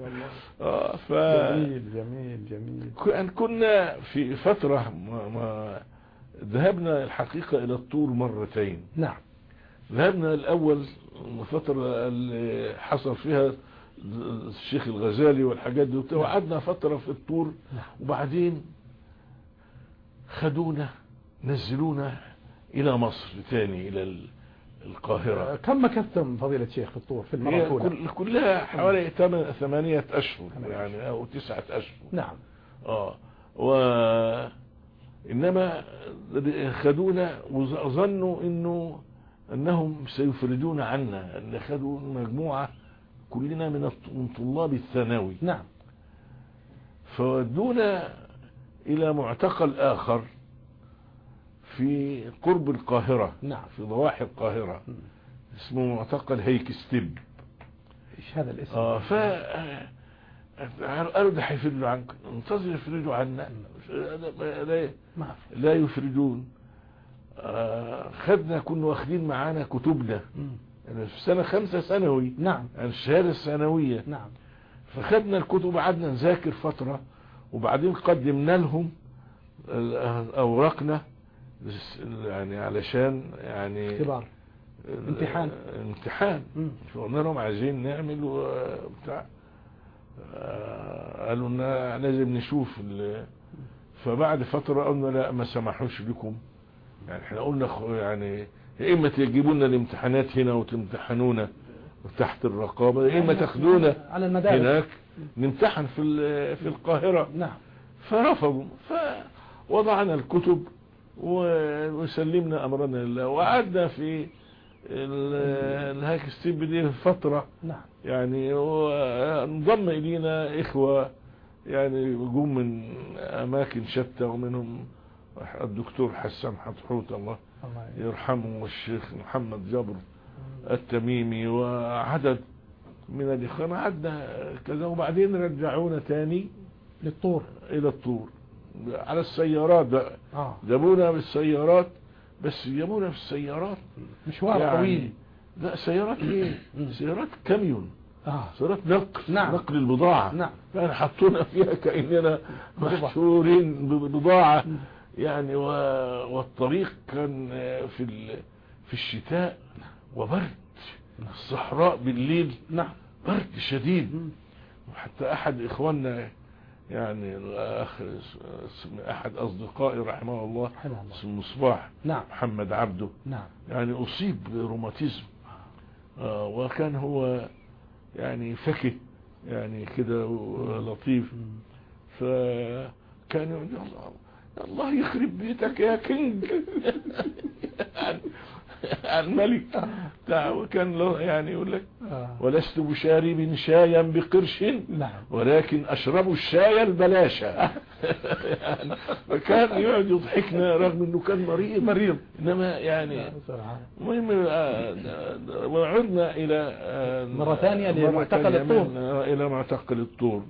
Speaker 1: آه، ف
Speaker 2: جميل جميل جميل.
Speaker 1: كن- كنا في فترة ما ما ذهبنا الحقيقة إلى الطور مرتين.
Speaker 2: نعم.
Speaker 1: ذهبنا الأول الفترة اللي حصل فيها الشيخ الغزالي والحاجات دي وقعدنا فترة في الطور وبعدين خدونا نزلونا إلى مصر تاني إلى ال- القاهرة.
Speaker 2: كم مكثتم فضيلة الشيخ في الطور في المرة
Speaker 1: هي
Speaker 2: الأولى
Speaker 1: كل- كلها حوالي تم- ثمانية أشهر يعني أو تسعة أشهر.
Speaker 2: نعم.
Speaker 1: آه. و إنما خدونا وظنوا إنه أنهم سيفردون عنا أن خدوا مجموعة كلنا من طلاب الثانوي.
Speaker 2: نعم.
Speaker 1: فودونا إلى معتقل آخر في قرب القاهرة
Speaker 2: نعم.
Speaker 1: في ضواحي القاهرة. اسمه معتقل هيك ستيب.
Speaker 2: إيش هذا الاسم؟
Speaker 1: آه ف قالوا ده هيفرجوا عنكم انتظر يفرجوا عنا. لا- لا- يفرجون. آه، خدنا كنا واخدين معانا كتبنا.
Speaker 2: مم.
Speaker 1: يعني في سنة خمسة ثانوي
Speaker 2: نعم.
Speaker 1: الشهادة الثانوية
Speaker 2: نعم.
Speaker 1: فخدنا الكتب قعدنا نذاكر فترة. وبعدين قدمنا لهم أوراقنا يعني علشان يعني
Speaker 2: اختبار. امتحان.
Speaker 1: امتحان.
Speaker 2: مم.
Speaker 1: فقلنا لهم عايزين نعمل وبتاع آه، قالوا لنا لازم نشوف فبعد فترة قلنا لا ما سمحوش لكم. يعني إحنا قلنا يعني يا إما تجيبوا لنا الامتحانات هنا وتمتحنونا تحت الرقابة يا إما تاخدونا
Speaker 2: على المدارس.
Speaker 1: هناك. نمتحن في في القاهرة.
Speaker 2: نعم.
Speaker 1: فرفضوا. فوضعنا الكتب وسلمنا أمرنا لله. وقعدنا في ال- الهاك ستيب دي فترة.
Speaker 2: نعم.
Speaker 1: يعني وانضم إلينا إخوة. يعني جم من أماكن شتى ومنهم الدكتور حسان حتحوت الله
Speaker 2: الله
Speaker 1: يرحمه والشيخ محمد جبر التميمي. وعدد من الإخوان قعدنا كذا وبعدين رجعونا تاني
Speaker 2: للطور.
Speaker 1: إلى الطور. على السيارات. بقى
Speaker 2: آه.
Speaker 1: جابونا بالسيارات بس جابونا بالسيارات
Speaker 2: مشوار
Speaker 1: يعني
Speaker 2: طويل.
Speaker 1: لا سيارات إيه؟ سيارات كاميون.
Speaker 2: آه.
Speaker 1: سيارات نقل.
Speaker 2: نعم.
Speaker 1: نقل البضاعة.
Speaker 2: نعم.
Speaker 1: يعني حطونا فيها كأننا محشورين ببضاعة. يعني و... والطريق كان في ال... في الشتاء وبرد. الصحراء بالليل.
Speaker 2: نعم.
Speaker 1: برد شديد. وحتى أحد إخواننا يعني الأخ اسم أحد أصدقائي رحمه الله اسمه مصباح
Speaker 2: نعم.
Speaker 1: محمد عبده.
Speaker 2: نعم.
Speaker 1: يعني أصيب بروماتيزم. آه وكان هو يعني فكي يعني كده لطيف. فكان يقول الله يخرب بيتك يا كينج عن- عن الملك بتاع وكان له يعني يقول لك
Speaker 2: آه.
Speaker 1: ولست بشارب شايا بقرش
Speaker 2: نعم.
Speaker 1: ولكن أشرب الشاي البلاشة يعني فكان يقعد يضحكنا رغم إنه كان مريض.
Speaker 2: مريض.
Speaker 1: إنما يعني المهم آه، وعدنا إلى آه،
Speaker 2: مرة ثانية لمعتقل الطور.
Speaker 1: آه، إلى معتقل الطور.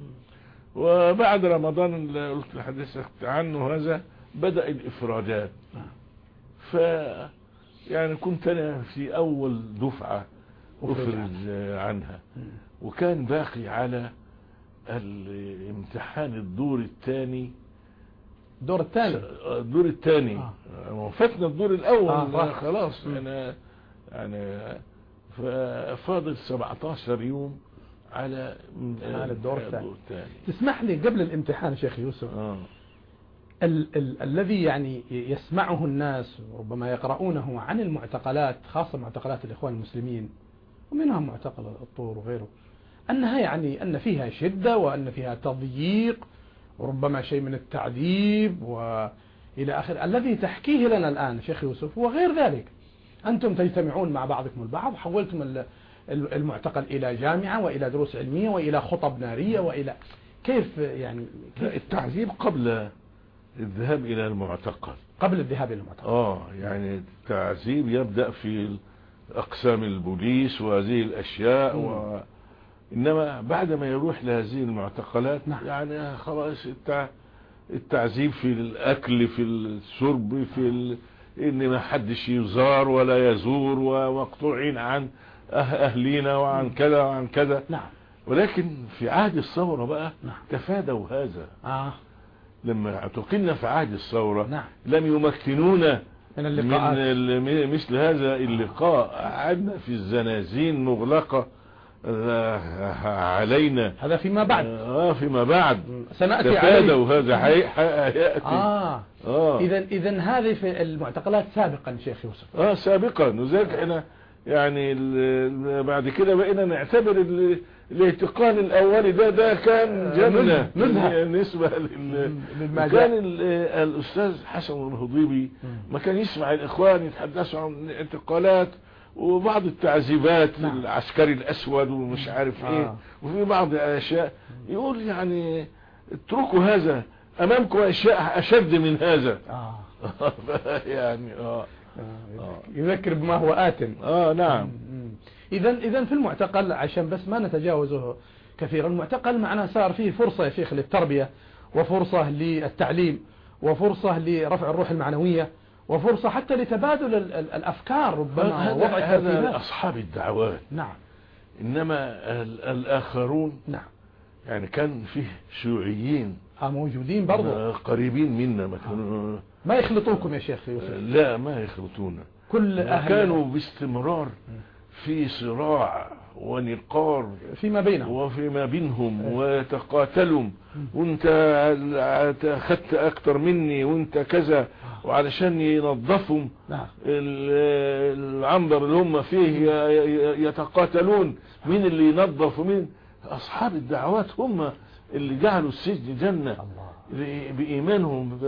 Speaker 1: وبعد رمضان اللي قلت لحدثت عنه هذا بدأ الإفرادات. ف يعني كنت أنا في أول دفعة
Speaker 2: أفرج
Speaker 1: أفرج عنها. وكان باقي على الامتحان الدور الثاني.
Speaker 2: الدور الثاني؟
Speaker 1: الدور الثاني.
Speaker 2: آه.
Speaker 1: فاتنا الدور الأول.
Speaker 2: آه،
Speaker 1: آه. خلاص. أنا يعني ففاضل 17 يوم على
Speaker 2: على الدور الثاني. تسمح لي قبل الامتحان شيخ يوسف؟
Speaker 1: آه.
Speaker 2: ال ال الذي يعني يسمعه الناس وربما يقرؤونه عن المعتقلات خاصة معتقلات الإخوان المسلمين ومنها معتقل الطور وغيره أنها يعني أن فيها شدة وأن فيها تضييق وربما شيء من التعذيب وإلى آخر. الذي تحكيه لنا الآن شيخ يوسف هو غير ذلك. أنتم تجتمعون مع بعضكم البعض حولتم ال- ال- المعتقل إلى جامعة وإلى دروس علمية وإلى خطب نارية وإلى كيف يعني كيف
Speaker 1: التعذيب قبل الذهاب إلى المعتقل.
Speaker 2: قبل الذهاب إلى المعتقل.
Speaker 1: آه يعني التعذيب يبدأ في أقسام البوليس وهذه الأشياء
Speaker 2: مم.
Speaker 1: و... انما بعد ما يروح لهذه المعتقلات
Speaker 2: نعم.
Speaker 1: يعني خلاص التع... التعذيب في الأكل في الشرب في ال... إن ما حدش يزار ولا يزور ومقطوعين عن أه- أهلينا وعن كذا وعن كذا.
Speaker 2: نعم.
Speaker 1: ولكن في عهد الثورة بقى
Speaker 2: نعم.
Speaker 1: تفادوا هذا.
Speaker 2: آه.
Speaker 1: لما اعتقلنا في عهد الثورة
Speaker 2: نعم.
Speaker 1: لم يمكنونا
Speaker 2: من
Speaker 1: من
Speaker 2: اللقاءات.
Speaker 1: مثل هذا اللقاء. قعدنا في الزنازين مغلقة آه، علينا.
Speaker 2: هذا فيما بعد.
Speaker 1: آه فيما بعد.
Speaker 2: سنأتي عليه.
Speaker 1: تفادوا هذا حي- حي- يأتي
Speaker 2: آه.
Speaker 1: آه.
Speaker 2: إذا إذا هذه في المعتقلات سابقا شيخ يوسف.
Speaker 1: آه سابقا. وذلك إحنا يعني ال- بعد كده بقينا نعتبر ال- الاعتقال الاولي ده ده كان جنة.
Speaker 2: نزهة.
Speaker 1: بالنسبة لل ال- الأستاذ حسن الهضيبي ما كان يسمع الإخوان يتحدثوا عن الاعتقالات وبعض التعذيبات
Speaker 2: نعم.
Speaker 1: العسكري الأسود ومش عارف إيه.
Speaker 2: آه.
Speaker 1: وفي بعض الأشياء يقول يعني اتركوا هذا أمامكم أشياء أشد من هذا.
Speaker 2: آه.
Speaker 1: يعني آه.
Speaker 2: آه. يذكر بما هو آت.
Speaker 1: آه نعم.
Speaker 2: إذا إذا في المعتقل عشان بس ما نتجاوزه كثيرا المعتقل معناه صار فيه فرصة يا شيخ للتربية وفرصة للتعليم وفرصة لرفع الروح المعنوية وفرصة حتى لتبادل ال- ال- الأفكار ربما
Speaker 1: هذا
Speaker 2: ووضع
Speaker 1: هذا اصحاب الدعوات.
Speaker 2: نعم.
Speaker 1: إنما ال- الآخرون
Speaker 2: نعم.
Speaker 1: يعني كان فيه شيوعيين.
Speaker 2: آه موجودين برضو.
Speaker 1: آه، قريبين منا ما كانوا
Speaker 2: ما يخلطوكم يا شيخ يوسف.
Speaker 1: لا ما يخلطونا.
Speaker 2: كل أهل
Speaker 1: كانوا باستمرار في صراع ونقار
Speaker 2: فيما بينهم.
Speaker 1: وفيما بينهم ويتقاتلوا وانت أخذت أكتر مني وأنت كذا وعلشان ينظفوا
Speaker 2: نعم.
Speaker 1: ال- العنبر اللي هم فيه يتقاتلون. مين اللي ينظف ومين؟ أصحاب الدعوات هم. اللي جعلوا السجن جنة بإيمانهم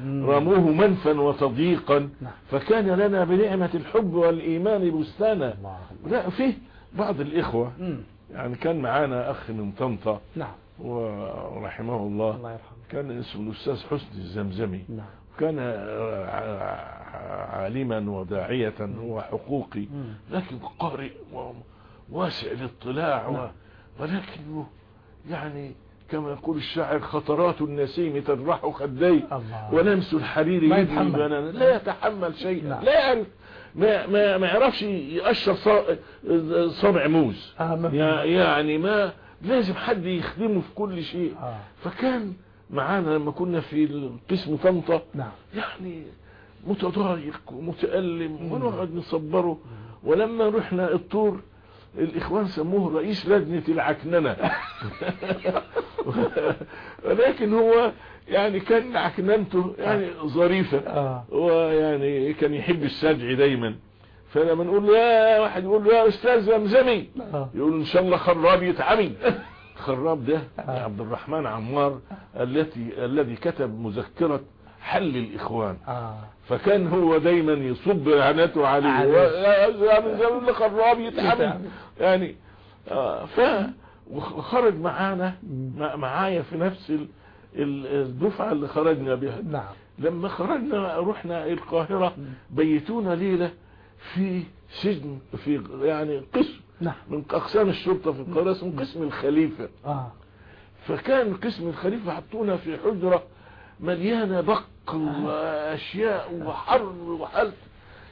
Speaker 2: مم.
Speaker 1: رموه منفا وتضييقا.
Speaker 2: نعم.
Speaker 1: فكان لنا بنعمة الحب والإيمان بستانا. لا فيه بعض الإخوة. يعني كان معانا أخ من طنطا.
Speaker 2: نعم.
Speaker 1: ورحمه الله.
Speaker 2: الله يرحمه.
Speaker 1: كان اسمه الأستاذ حسني الزمزمي.
Speaker 2: نعم.
Speaker 1: كان عالما وداعية وحقوقي. لكن قارئ وواسع الاطلاع. ولكنه يعني كما يقول الشاعر خطرات النسيم تجرح خدي ولمس الحرير يدني لا يتحمل شيئا.
Speaker 2: نعم.
Speaker 1: لا يعرف. ما ما ما يعرفش يقشر صا- صابع موز.
Speaker 2: آه
Speaker 1: يعني ما لازم حد يخدمه في كل شيء.
Speaker 2: آه.
Speaker 1: فكان معانا لما كنا في قسم طنطا.
Speaker 2: نعم.
Speaker 1: يعني متضايق ومتألم ونقعد نصبره. ولما رحنا الطور الإخوان سموه رئيس لجنة العكننة. ولكن هو يعني كان عكننته يعني ظريفة.
Speaker 2: آه.
Speaker 1: ويعني كان يحب السجع دايما. فلما نقول له يا واحد يقول له يا أستاذ زمزمي.
Speaker 2: آه.
Speaker 1: يقول إن شاء الله خراب يتعمي. خراب ده عبد الرحمن عمار التي الذي كتب مذكرة حل الإخوان
Speaker 2: آه.
Speaker 1: فكان هو دايما يصب لعنته عليه. من زمان اللي خراب يتعمل. يعني آه ف وخرج معانا مع- معايا في نفس ال- ال- الدفعة اللي خرجنا بها
Speaker 2: نعم.
Speaker 1: لما خرجنا رحنا القاهرة بيتونا ليلة في سجن في يعني قسم
Speaker 2: نعم.
Speaker 1: من أقسام الشرطة في القاهرة اسمه قسم الخليفة.
Speaker 2: آه.
Speaker 1: فكان قسم الخليفة حطونا في حجرة مليانة بق. وأشياء وحر وحلف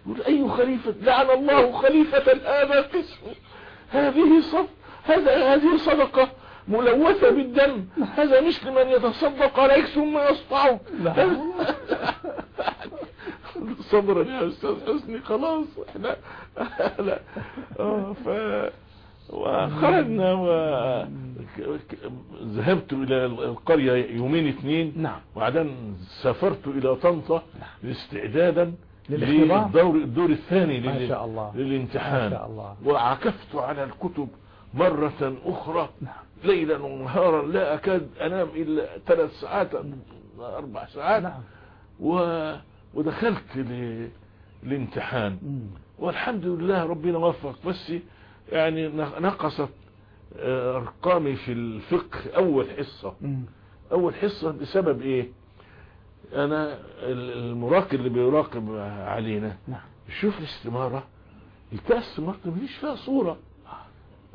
Speaker 1: يقول أي خليفة؟ لعن الله خليفة هذا قسم. هذه صف هذا هذه صدقة ملوثة بالدم. هذا مش لمن يتصدق عليك ثم يصفعك
Speaker 2: لا.
Speaker 1: صبرا يا أستاذ حسني خلاص إحنا لا. آه ف وخرجنا وذهبت إلى القرية يومين اثنين
Speaker 2: نعم
Speaker 1: وبعدين سافرت إلى طنطا استعدادا
Speaker 2: للاختبار؟
Speaker 1: للدور الدور الثاني
Speaker 2: ما شاء الله.
Speaker 1: للامتحان
Speaker 2: ما شاء الله.
Speaker 1: وعكفت على الكتب مرة أخرى
Speaker 2: نعم.
Speaker 1: ليلا ونهارا لا أكاد أنام إلا ثلاث ساعات أربع ساعات
Speaker 2: نعم
Speaker 1: و... ودخلت ل... الامتحان. والحمد لله ربنا وفق بس يعني نقصت آه، أرقامي في الفقه أول حصة. أول حصة بسبب إيه؟ أنا ال- المراقب اللي بيراقب علينا
Speaker 2: نعم.
Speaker 1: يشوف الاستمارة. يلقى استمارة مفيش فيها صورة.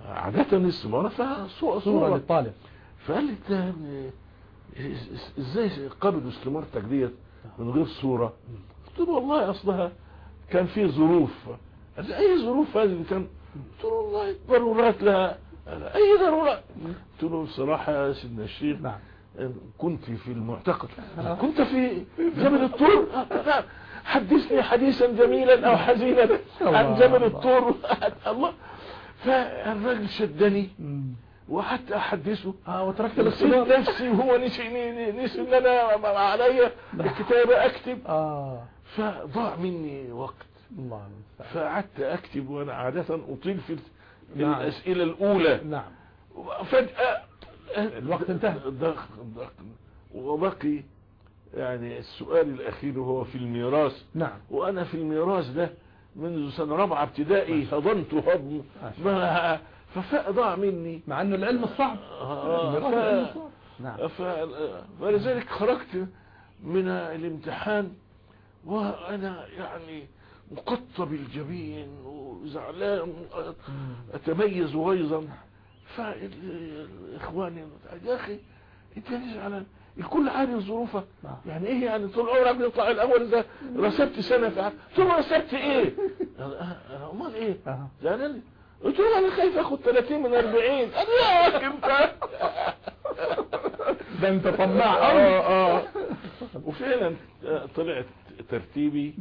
Speaker 1: عادة الاستمارة فيها صورة,
Speaker 2: صورة. للطالب.
Speaker 1: فقال لي يعني إزاي قبلوا استمارتك ديت من غير صورة؟ قلت له والله أصلها كان في ظروف. أي ظروف هذه؟ كان قلت له والله ضرورات لها. أي ضرورات قلت له بصراحة يا سيدنا الشيخ
Speaker 2: نعم.
Speaker 1: كنت في المعتقد. كنت في جبل الطور. نعم. حدثني حديثا جميلا أو حزينا عن جبل. الطور. الله. فالراجل شدني. وحتى أحدثه.
Speaker 2: آه وتركت الاختبار
Speaker 1: نفسي وهو نسي نسي إن أنا عليا الكتابة أكتب.
Speaker 2: آه.
Speaker 1: فضاع مني وقت.
Speaker 2: الله
Speaker 1: فقعدت أكتب وأنا عادة أطيل في
Speaker 2: نعم.
Speaker 1: الأسئلة الأولى.
Speaker 2: نعم.
Speaker 1: فجأة
Speaker 2: الوقت انتهى.
Speaker 1: ضخ ضخ وبقي يعني السؤال الأخير وهو في الميراث.
Speaker 2: نعم.
Speaker 1: وأنا في الميراث ده منذ سنة رابعة ابتدائي هضمت هضم ما فضاع مني.
Speaker 2: مع إنه العلم الصعب.
Speaker 1: آه، ف-.
Speaker 2: نعم.
Speaker 1: ف- فلذلك خرجت من الامتحان. وأنا يعني مقطب الجبين وزعلان أتميز غيظا فاخواني يا أخي أنت ليه زعلان؟ الكل عارف ظروفه.
Speaker 2: نعم.
Speaker 1: يعني إيه يعني؟ طول عمرك بيطلع الأول ده رسبت سنة في. ثم رسبت إيه؟ أنا- أمال إيه؟
Speaker 2: آه.
Speaker 1: زعلان؟ قلت له أنا خايف اخد 30 من 40 قال لي يا أنت.
Speaker 2: ده أنت طماع قوي
Speaker 1: آه آه. وفعلا طلعت ترتيبي.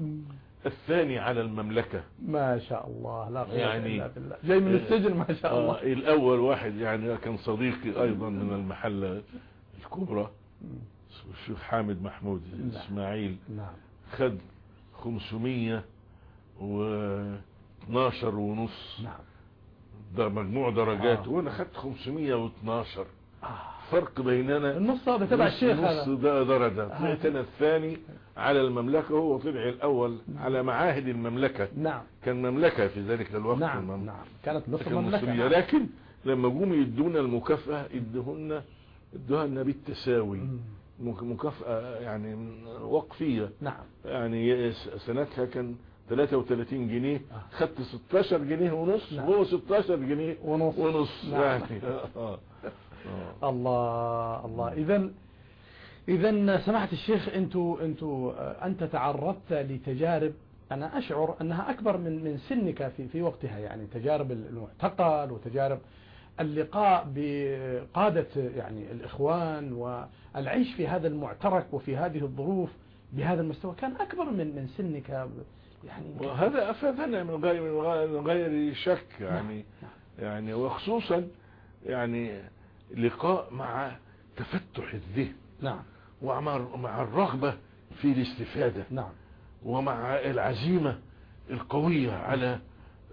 Speaker 1: الثاني على المملكة.
Speaker 2: ما شاء الله لا قوة
Speaker 1: يعني-
Speaker 2: الا بالله. جاي من السجن ما شاء
Speaker 1: آه
Speaker 2: الله.
Speaker 1: الأول واحد يعني كان صديقي أيضا من المحلة الكبرى. الشيخ حامد محمود إسماعيل.
Speaker 2: نعم.
Speaker 1: خد 512 ونص.
Speaker 2: نعم.
Speaker 1: ده مجموع درجات.
Speaker 2: آه.
Speaker 1: وأنا خدت 512
Speaker 2: آه.
Speaker 1: فرق بيننا
Speaker 2: النص هذا تبع الشيخ
Speaker 1: نص
Speaker 2: هذا.
Speaker 1: ده درجة. طلعت أنا الثاني على المملكة هو طلع الأول على معاهد المملكة.
Speaker 2: نعم.
Speaker 1: كان مملكة في ذلك الوقت.
Speaker 2: نعم نعم. كانت مصر
Speaker 1: كان
Speaker 2: مملكة نعم.
Speaker 1: لكن لما جم يدونا المكافأة ادوهن ادوها لنا بالتساوي مكافأة يعني وقفية.
Speaker 2: نعم.
Speaker 1: يعني سنتها كان 33 جنيه.
Speaker 2: آه.
Speaker 1: خدت 16 جنيه ونص
Speaker 2: نعم.
Speaker 1: وهو 16 جنيه
Speaker 2: ونص.
Speaker 1: ونص.
Speaker 2: نعم.
Speaker 1: يعني آه. آه.
Speaker 2: الله الله. اذا اذا سمعت الشيخ أنتو أنتو آه، أنت تعرضت لتجارب أنا أشعر أنها أكبر من من سنك في في وقتها يعني تجارب المعتقل وتجارب اللقاء بقادة يعني الإخوان والعيش في هذا المعترك وفي هذه الظروف بهذا المستوى. كان أكبر من من سنك يعني
Speaker 1: وهذا افادنا من غير من غير- من غير شك يعني يعني وخصوصا يعني لقاء مع تفتح الذهن.
Speaker 2: نعم.
Speaker 1: ومع مع الرغبة في الاستفادة.
Speaker 2: نعم.
Speaker 1: ومع العزيمة القوية على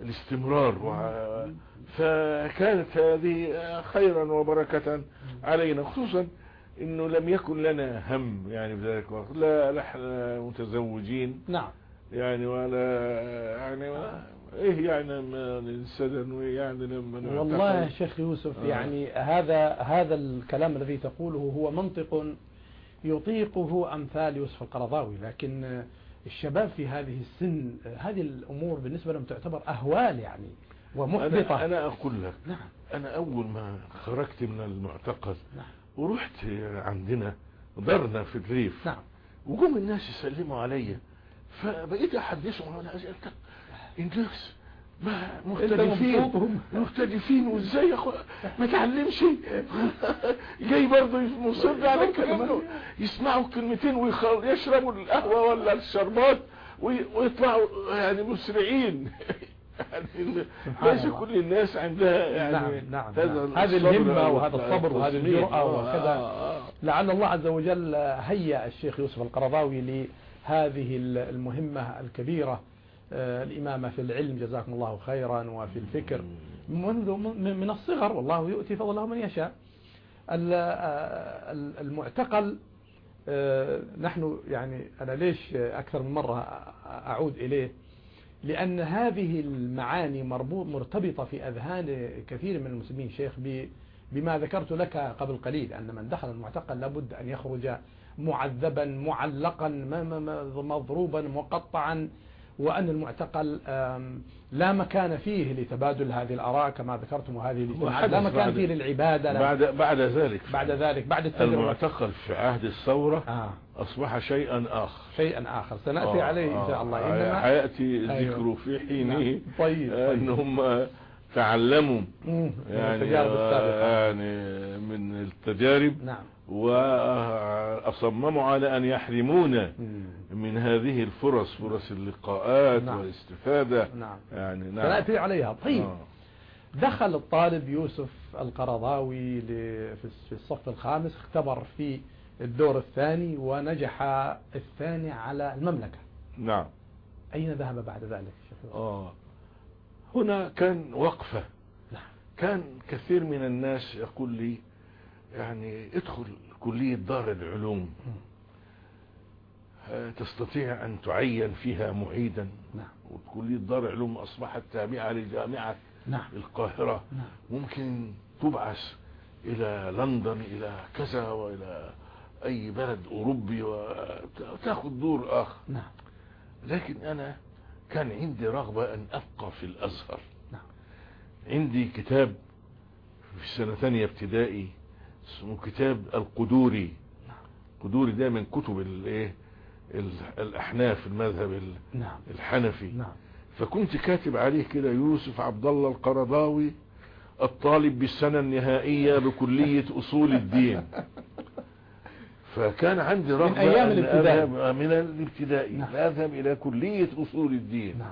Speaker 1: الاستمرار. و... فكانت هذه خيرا وبركة علينا خصوصا إنه لم يكن لنا هم يعني في ذلك الوقت. لا نحن متزوجين.
Speaker 2: نعم.
Speaker 1: يعني ولا يعني ما إيه يعني وايه يعني لما
Speaker 2: والله يا؟ شيخ يوسف
Speaker 1: آه.
Speaker 2: يعني هذا هذا الكلام الذي تقوله هو منطق يطيقه أمثال يوسف القرضاوي لكن الشباب في هذه السن هذه الأمور بالنسبة لهم تعتبر أهوال يعني ومحبطة.
Speaker 1: أنا, أنا أقول لك
Speaker 2: نعم.
Speaker 1: أنا أول ما خرجت من المعتقل
Speaker 2: نعم.
Speaker 1: ورحت عندنا دارنا في الريف.
Speaker 2: نعم.
Speaker 1: وجم الناس يسلموا عليا فبقيت احدثهم أسئلة الناس ما مختلفين. مختلفين وإزاي أخو ما تعلمش جاي برضه مصر على الكلام يسمعوا كلمتين ويشربوا القهوة ولا الشربات وي- ويطلعوا يعني مسرعين يعني ليس. كل الناس عندها يعني
Speaker 2: نعم نعم نعم. هذه الهمة وهذا الصبر وهذه. الجرأة
Speaker 1: آه،
Speaker 2: وكذا. لعل الله عز وجل هيأ الشيخ يوسف القرضاوي لهذه المهمة الكبيرة الإمامة في العلم جزاكم الله خيرا وفي الفكر. منذ من الصغر والله يؤتي فضله من يشاء. آه، ال- المعتقل آه، نحن يعني أنا ليش أكثر من مرة أعود إليه؟ لأن هذه المعاني مربوط مرتبطة في أذهان كثير من المسلمين. شيخ بما ذكرت لك قبل قليل أن من دخل المعتقل لابد أن يخرج معذبا معلقا مضروبا مقطعا. وأن المعتقل لا مكان فيه لتبادل هذه الآراء كما ذكرتم وهذه لا مكان فيه للعبادة
Speaker 1: بعد بعد ذلك.
Speaker 2: بعد ذلك بعد التجربة.
Speaker 1: المعتقل في عهد الثورة
Speaker 2: آه.
Speaker 1: أصبح شيئا آخر.
Speaker 2: شيئا آخر. سنأتي
Speaker 1: آه،
Speaker 2: عليه إن شاء
Speaker 1: آه،
Speaker 2: الله.
Speaker 1: آه،
Speaker 2: إنما
Speaker 1: حيأتي
Speaker 2: أيوه.
Speaker 1: ذكره في حينه
Speaker 2: نعم. طيب
Speaker 1: أنهم تعلموا.
Speaker 2: مم. من
Speaker 1: يعني
Speaker 2: السابقة.
Speaker 1: يعني من التجارب.
Speaker 2: نعم.
Speaker 1: وأصمموا على أن يحرمونا. من هذه الفرص فرص اللقاءات
Speaker 2: نعم.
Speaker 1: والاستفادة
Speaker 2: نعم
Speaker 1: يعني نعم
Speaker 2: سنأتي عليها طيب
Speaker 1: آه.
Speaker 2: دخل الطالب يوسف القرضاوي في الصف الخامس اختبر في الدور الثاني ونجح الثاني على المملكة
Speaker 1: نعم
Speaker 2: أين ذهب بعد ذلك؟
Speaker 1: آه هنا كان وقفة
Speaker 2: نعم.
Speaker 1: كان كثير من الناس يقول لي يعني ادخل كلية دار العلوم. تستطيع أن تعين فيها معيدا؟
Speaker 2: نعم.
Speaker 1: وكلية دار العلوم أصبحت تابعة لجامعة
Speaker 2: نعم.
Speaker 1: القاهرة.
Speaker 2: نعم.
Speaker 1: ممكن تبعث إلى لندن إلى كذا وإلى أي بلد أوروبي وتأخذ دور آخر.
Speaker 2: نعم.
Speaker 1: لكن أنا كان عندي رغبة أن أبقى في الأزهر.
Speaker 2: نعم.
Speaker 1: عندي كتاب في سنة ثانية ابتدائي اسمه كتاب القدوري. قدوري ده من كتب الايه ال- الأحناف المذهب ال-
Speaker 2: نعم.
Speaker 1: الحنفي.
Speaker 2: نعم.
Speaker 1: فكنت كاتب عليه كده يوسف عبد الله القرضاوي الطالب بالسنة النهائية بكلية أصول الدين. فكان عندي رغبة
Speaker 2: أيام
Speaker 1: أن
Speaker 2: الابتدائي.
Speaker 1: أذهب من الابتدائي.
Speaker 2: نعم.
Speaker 1: أذهب إلى كلية أصول الدين.
Speaker 2: نعم.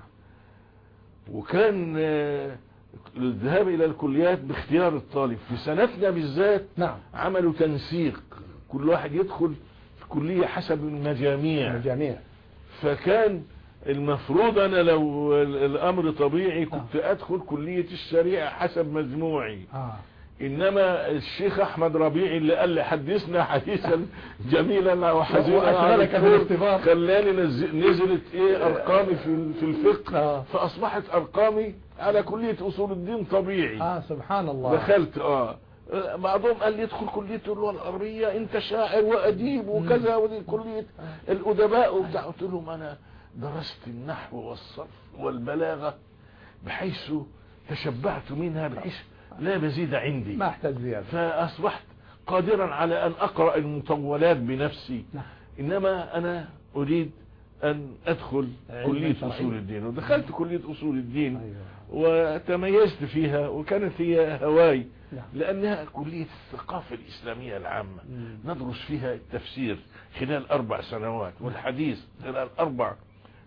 Speaker 1: وكان آه، الذهاب إلى الكليات باختيار الطالب. في سنتنا بالذات
Speaker 2: نعم.
Speaker 1: عملوا تنسيق. كل واحد يدخل في كلية حسب المجاميع.
Speaker 2: الجميع
Speaker 1: فكان المفروض أنا لو ال- الأمر طبيعي كنت أدخل كلية الشريعة حسب مجموعي.
Speaker 2: آه.
Speaker 1: إنما الشيخ أحمد ربيعي اللي قال لي حدثنا حديثا جميلا وحزينا خلاني نز- نزلت إيه أرقامي في ال- في الفقه
Speaker 2: آه.
Speaker 1: فأصبحت أرقامي على كلية أصول الدين طبيعي.
Speaker 2: آه سبحان الله.
Speaker 1: دخلت آه. بعضهم قال لي ادخل كلية اللغة العربية أنت شاعر وأديب وكذا ودي كلية الأدباء وبتاع. قلت لهم أنا درست النحو والصرف والبلاغة بحيث تشبعت منها بحيث لا مزيد عندي
Speaker 2: ما أحتاج زيادة
Speaker 1: فأصبحت قادرا على أن أقرأ المطولات بنفسي
Speaker 2: نعم.
Speaker 1: إنما أنا أريد أن أدخل
Speaker 2: علم
Speaker 1: كلية. أصول الدين ودخلت كلية أصول الدين
Speaker 2: أيوة.
Speaker 1: وتميزت فيها وكانت هي هواي
Speaker 2: نعم.
Speaker 1: لأنها كلية الثقافة الإسلامية العامة
Speaker 2: مم.
Speaker 1: ندرس فيها التفسير خلال أربع سنوات والحديث خلال أربع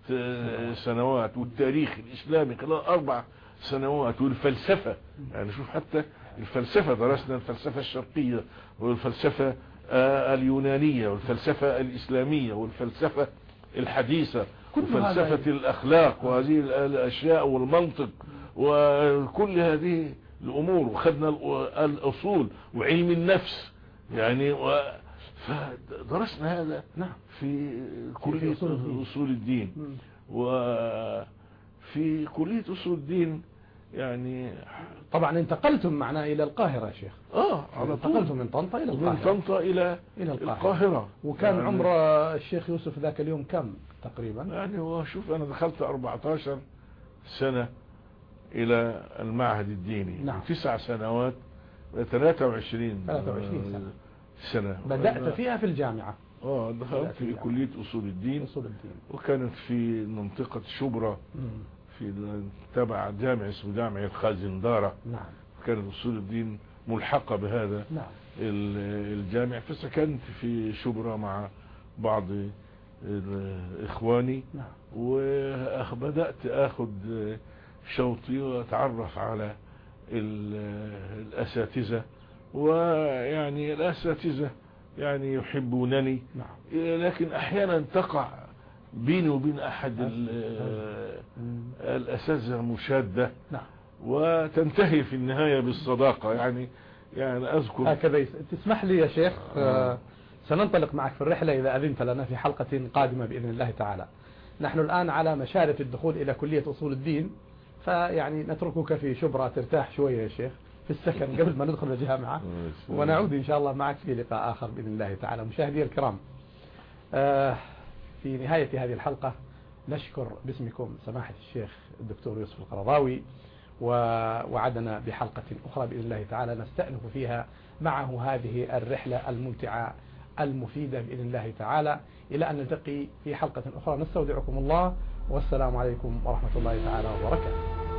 Speaker 1: س- سنوات والتاريخ الإسلامي خلال أربع سنوات والفلسفة يعني شوف حتى الفلسفة درسنا الفلسفة الشرقية والفلسفة آه، اليونانية والفلسفة الإسلامية والفلسفة الحديثة وفلسفة الأخلاق وهذه الأشياء والمنطق وكل هذه الأمور وخدنا الأ- الأصول وعلم النفس. يعني و فدرسنا هذا
Speaker 2: نعم.
Speaker 1: في كلية
Speaker 2: أصول الدين.
Speaker 1: وفي كلية أصول الدين يعني
Speaker 2: طبعا انتقلتم معنا إلى القاهرة يا شيخ.
Speaker 1: آه على
Speaker 2: انتقلتم من طنطا
Speaker 1: من
Speaker 2: القاهرة.
Speaker 1: طنطا إلى
Speaker 2: إلى القاهرة.
Speaker 1: القاهرة.
Speaker 2: وكان
Speaker 1: يعني
Speaker 2: عمر الشيخ يوسف ذاك اليوم كم تقريبا؟
Speaker 1: يعني هو شوف أنا دخلت 14 سنة إلى المعهد الديني.
Speaker 2: نعم.
Speaker 1: تسع سنوات 23
Speaker 2: 23 سنة.
Speaker 1: سنة.
Speaker 2: بدأت فيها في الجامعة.
Speaker 1: آه دخلت في. كلية أصول الدين.
Speaker 2: أصول الدين.
Speaker 1: وكانت في منطقة شبرا. في تبع جامع اسمه جامع الخازندارة
Speaker 2: نعم.
Speaker 1: كانت أصول الدين ملحقة بهذا.
Speaker 2: نعم.
Speaker 1: ال- الجامع فسكنت في شبرا مع بعض إخواني
Speaker 2: نعم.
Speaker 1: وبدأت أخذ شوطي وأتعرف على ال- الأساتذة. ويعني الأساتذة يعني يحبونني.
Speaker 2: نعم.
Speaker 1: لكن أحيانا تقع بيني وبين أحد ال-
Speaker 2: مم.
Speaker 1: الأساتذة مشادة
Speaker 2: نعم.
Speaker 1: وتنتهي في النهاية بالصداقة. يعني يعني أذكر.
Speaker 2: هكذا. تسمح لي يا شيخ آه، سننطلق معك في الرحلة إذا أذنت لنا في حلقة قادمة بإذن الله تعالى. نحن الآن على مشارف الدخول إلى كلية أصول الدين. فيعني نتركك في شبرا. ترتاح شوية يا شيخ. في السكن قبل ما ندخل الجامعة ونعود إن شاء الله معك في لقاء آخر بإذن الله تعالى. مشاهدي الكرام آه، في نهاية هذه الحلقة نشكر باسمكم سماحة الشيخ الدكتور يوسف القرضاوي ووعدنا بحلقة أخرى بإذن الله تعالى نستأنف فيها معه هذه الرحلة الممتعة المفيدة بإذن الله تعالى. إلى أن نلتقي في حلقة أخرى نستودعكم الله والسلام عليكم ورحمة الله تعالى وبركاته.